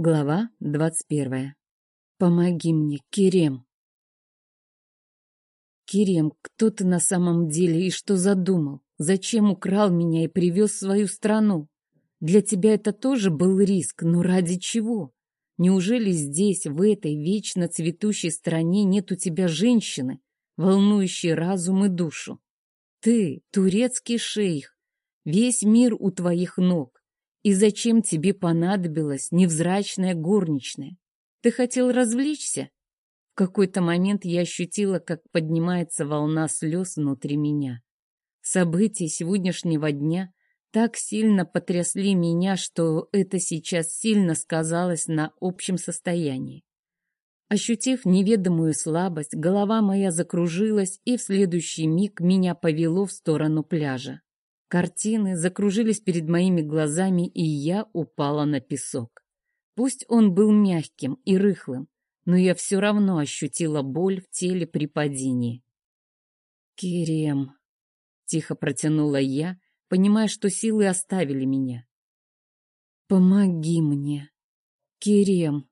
Глава двадцать первая. Помоги мне, Керем. Керем, кто ты на самом деле и что задумал? Зачем украл меня и привез в свою страну? Для тебя это тоже был риск, но ради чего? Неужели здесь, в этой вечно цветущей стране, нет у тебя женщины, волнующей разум и душу? Ты, турецкий шейх, весь мир у твоих ног. И зачем тебе понадобилась невзрачная горничная? Ты хотел развлечься? В какой-то момент я ощутила, как поднимается волна слез внутри меня. События сегодняшнего дня так сильно потрясли меня, что это сейчас сильно сказалось на общем состоянии. Ощутив неведомую слабость, голова моя закружилась, и в следующий миг меня повело в сторону пляжа. Картины закружились перед моими глазами, и я упала на песок. Пусть он был мягким и рыхлым, но я все равно ощутила боль в теле при падении. «Кирем», — тихо протянула я, понимая, что силы оставили меня. «Помоги мне, Кирем».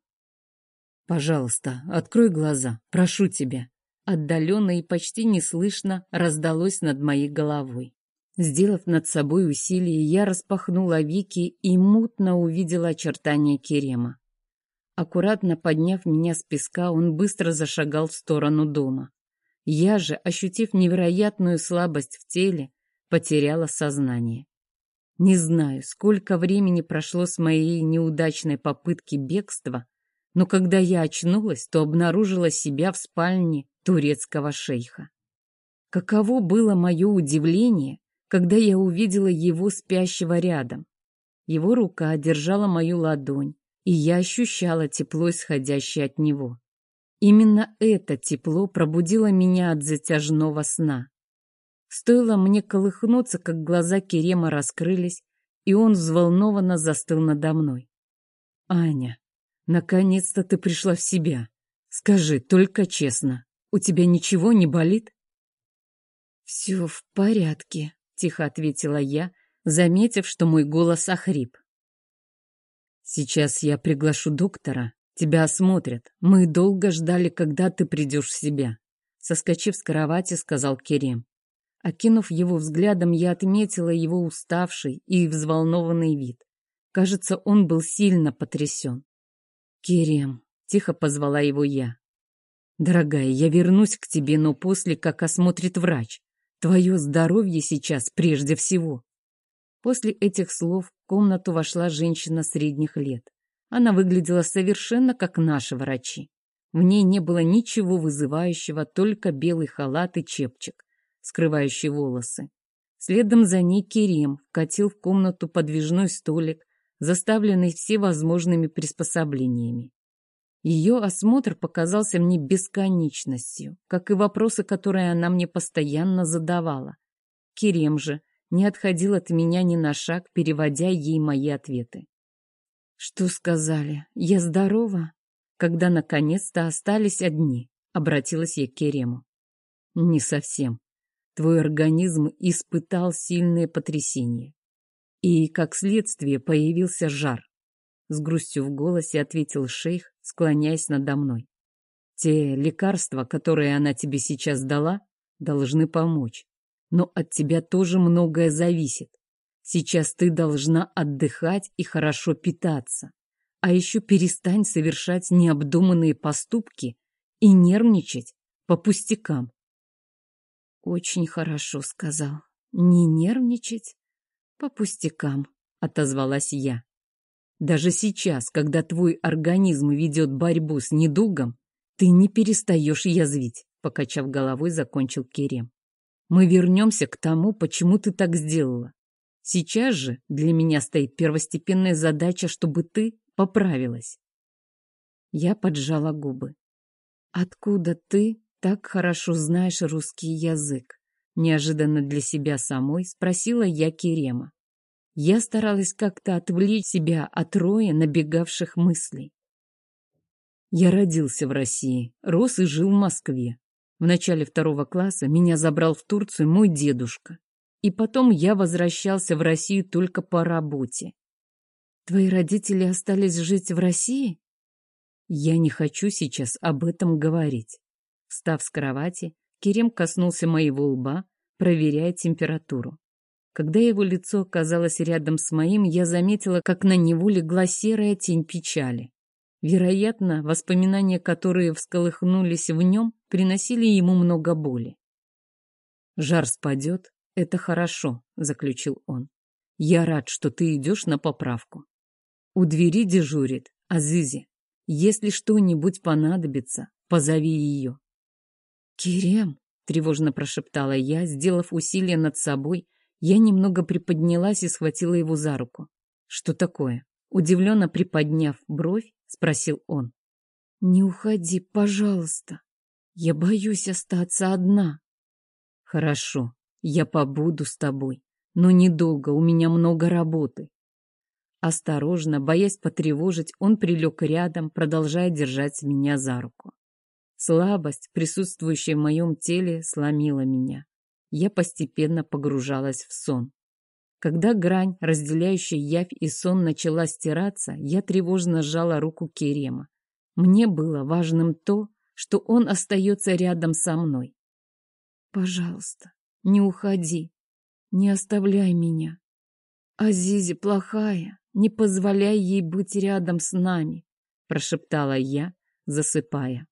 «Пожалуйста, открой глаза, прошу тебя». Отдаленно и почти неслышно раздалось над моей головой. Сделав над собой усилие, я распахнула вики и мутно увидела очертания Керема. Аккуратно подняв меня с песка, он быстро зашагал в сторону дома. Я же, ощутив невероятную слабость в теле, потеряла сознание. Не знаю, сколько времени прошло с моей неудачной попытки бегства, но когда я очнулась, то обнаружила себя в спальне турецкого шейха. Каково было мое удивление, когда я увидела его спящего рядом. Его рука держала мою ладонь, и я ощущала тепло, исходящее от него. Именно это тепло пробудило меня от затяжного сна. Стоило мне колыхнуться, как глаза Керема раскрылись, и он взволнованно застыл надо мной. «Аня, наконец-то ты пришла в себя. Скажи, только честно, у тебя ничего не болит?» «Все в порядке», — тихо ответила я, заметив, что мой голос охрип. «Сейчас я приглашу доктора. Тебя осмотрят. Мы долго ждали, когда ты придешь в себя», — соскочив с кровати, сказал Керем. Окинув его взглядом, я отметила его уставший и взволнованный вид. Кажется, он был сильно потрясен. «Керем», — тихо позвала его я. «Дорогая, я вернусь к тебе, но после, как осмотрит врач. Твое здоровье сейчас прежде всего. После этих слов в комнату вошла женщина средних лет. Она выглядела совершенно как наши врачи. В ней не было ничего вызывающего, только белый халат и чепчик, скрывающий волосы. Следом за ней Керем вкатил в комнату подвижной столик, заставленный всевозможными приспособлениями. Ее осмотр показался мне бесконечностью, как и вопросы, которые она мне постоянно задавала. Керем же не отходил от меня ни на шаг, переводя ей мои ответы. «Что сказали? Я здорова?» Когда наконец-то остались одни, обратилась я к Керему. «Не совсем. Твой организм испытал сильное потрясение. И, как следствие, появился жар. С грустью в голосе ответил шейх, склоняясь надо мной. Те лекарства, которые она тебе сейчас дала, должны помочь. Но от тебя тоже многое зависит. Сейчас ты должна отдыхать и хорошо питаться. А еще перестань совершать необдуманные поступки и нервничать по пустякам. Очень хорошо сказал. Не нервничать по пустякам, отозвалась я. Даже сейчас, когда твой организм ведет борьбу с недугом, ты не перестаешь язвить, покачав головой, закончил Керем. Мы вернемся к тому, почему ты так сделала. Сейчас же для меня стоит первостепенная задача, чтобы ты поправилась. Я поджала губы. Откуда ты так хорошо знаешь русский язык? Неожиданно для себя самой спросила я Керема. Я старалась как-то отвлечь себя от роя набегавших мыслей. Я родился в России, рос и жил в Москве. В начале второго класса меня забрал в Турцию мой дедушка. И потом я возвращался в Россию только по работе. Твои родители остались жить в России? Я не хочу сейчас об этом говорить. Встав с кровати, Керем коснулся моего лба, проверяя температуру. Когда его лицо оказалось рядом с моим, я заметила, как на него легла серая тень печали. Вероятно, воспоминания, которые всколыхнулись в нем, приносили ему много боли. «Жар спадет, это хорошо», — заключил он. «Я рад, что ты идешь на поправку. У двери дежурит Азизи. Если что-нибудь понадобится, позови ее». «Кирем», — тревожно прошептала я, сделав усилие над собой, я немного приподнялась и схватила его за руку. «Что такое?» Удивленно приподняв бровь, спросил он. «Не уходи, пожалуйста. Я боюсь остаться одна». «Хорошо, я побуду с тобой, но недолго, у меня много работы». Осторожно, боясь потревожить, он прилег рядом, продолжая держать меня за руку. Слабость, присутствующая в моем теле, сломила меня. Я постепенно погружалась в сон. Когда грань, разделяющая явь и сон, начала стираться, я тревожно сжала руку Керема. Мне было важным то, что он остается рядом со мной. «Пожалуйста, не уходи, не оставляй меня. Азизи плохая, не позволяй ей быть рядом с нами», прошептала я, засыпая.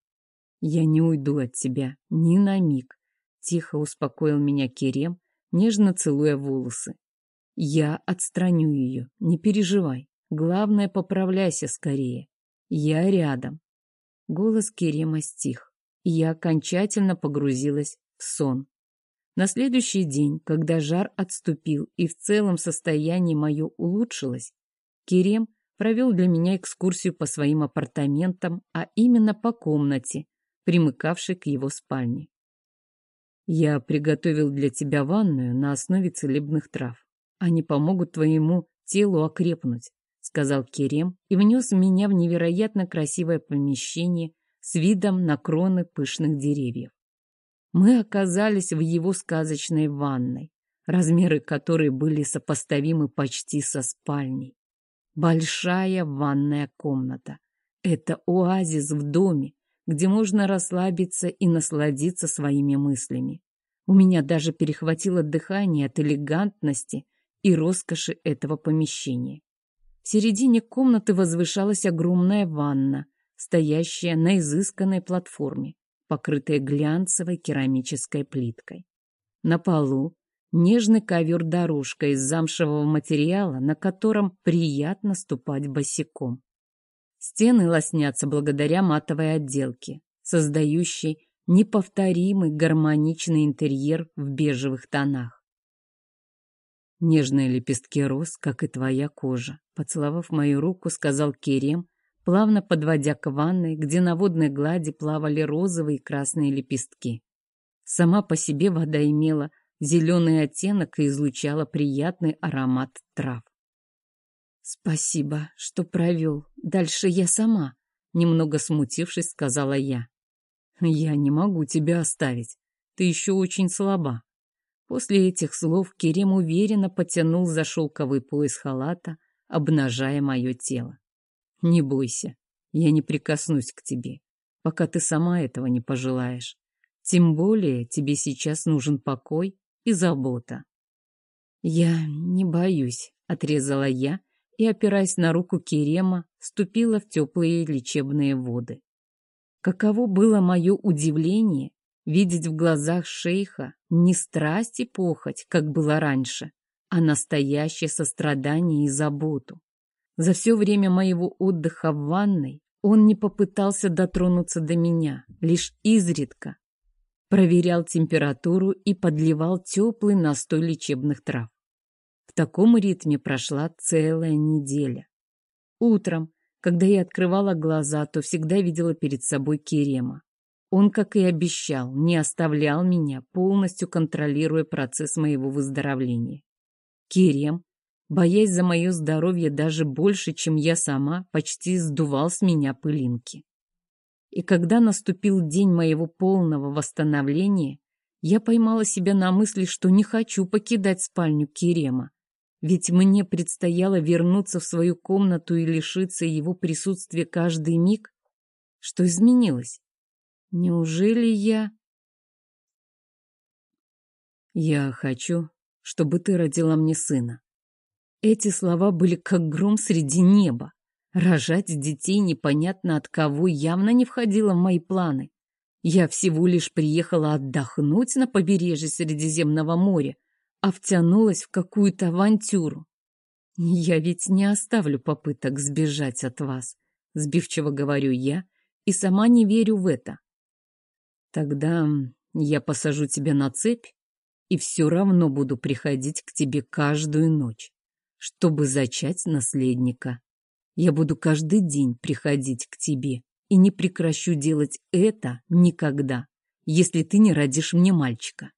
«Я не уйду от тебя ни на миг», тихо успокоил меня Керем, нежно целуя волосы. Я отстраню ее, не переживай. Главное, поправляйся скорее. Я рядом. Голос Керема стих, и я окончательно погрузилась в сон. На следующий день, когда жар отступил и в целом состояние мое улучшилось, Керем провел для меня экскурсию по своим апартаментам, а именно по комнате, примыкавшей к его спальне. Я приготовил для тебя ванную на основе целебных трав. Они помогут твоему телу окрепнуть, сказал Керем и внес меня в невероятно красивое помещение с видом на кроны пышных деревьев. Мы оказались в его сказочной ванной, размеры которой были сопоставимы почти со спальней. Большая ванная комната. Это оазис в доме, где можно расслабиться и насладиться своими мыслями. У меня даже перехватило дыхание от элегантности и роскоши этого помещения. В середине комнаты возвышалась огромная ванна, стоящая на изысканной платформе, покрытая глянцевой керамической плиткой. На полу нежный ковер-дорожка из замшевого материала, на котором приятно ступать босиком. Стены лоснятся благодаря матовой отделке, создающей неповторимый гармоничный интерьер в бежевых тонах. Нежные лепестки роз, как и твоя кожа. Поцеловав мою руку, сказал Керем, плавно подводя к ванной, где на водной глади плавали розовые и красные лепестки. Сама по себе вода имела зеленый оттенок и излучала приятный аромат трав. «Спасибо, что провел. Дальше я сама», — немного смутившись, сказала я. «Я не могу тебя оставить. Ты еще очень слаба». После этих слов Керем уверенно потянул за шелковый пояс халата, обнажая мое тело. «Не бойся, я не прикоснусь к тебе, пока ты сама этого не пожелаешь. Тем более тебе сейчас нужен покой и забота». «Я не боюсь», — отрезала я, — и, опираясь на руку Керема, ступила в теплые лечебные воды. Каково было мое удивление видеть в глазах шейха не страсть и похоть, как было раньше, а настоящее сострадание и заботу. За все время моего отдыха в ванной он не попытался дотронуться до меня, лишь изредка. Проверял температуру и подливал теплый настой лечебных трав. Таком ритме прошла целая неделя. Утром, когда я открывала глаза, то всегда видела перед собой Керема. Он, как и обещал, не оставлял меня, полностью контролируя процесс моего выздоровления. Керем, боясь за мое здоровье даже больше, чем я сама, почти сдувал с меня пылинки. И когда наступил день моего полного восстановления, я поймала себя на мысли, что не хочу покидать спальню Керема. Ведь мне предстояло вернуться в свою комнату и лишиться его присутствия каждый миг. Что изменилось? Неужели я... Я хочу, чтобы ты родила мне сына. Эти слова были как гром среди неба. Рожать детей непонятно от кого явно не входило в мои планы. Я всего лишь приехала отдохнуть на побережье Средиземного моря, а втянулась в какую-то авантюру. Я ведь не оставлю попыток сбежать от вас, сбивчиво говорю я, и сама не верю в это. Тогда я посажу тебя на цепь и все равно буду приходить к тебе каждую ночь, чтобы зачать наследника. Я буду каждый день приходить к тебе и не прекращу делать это никогда, если ты не родишь мне мальчика.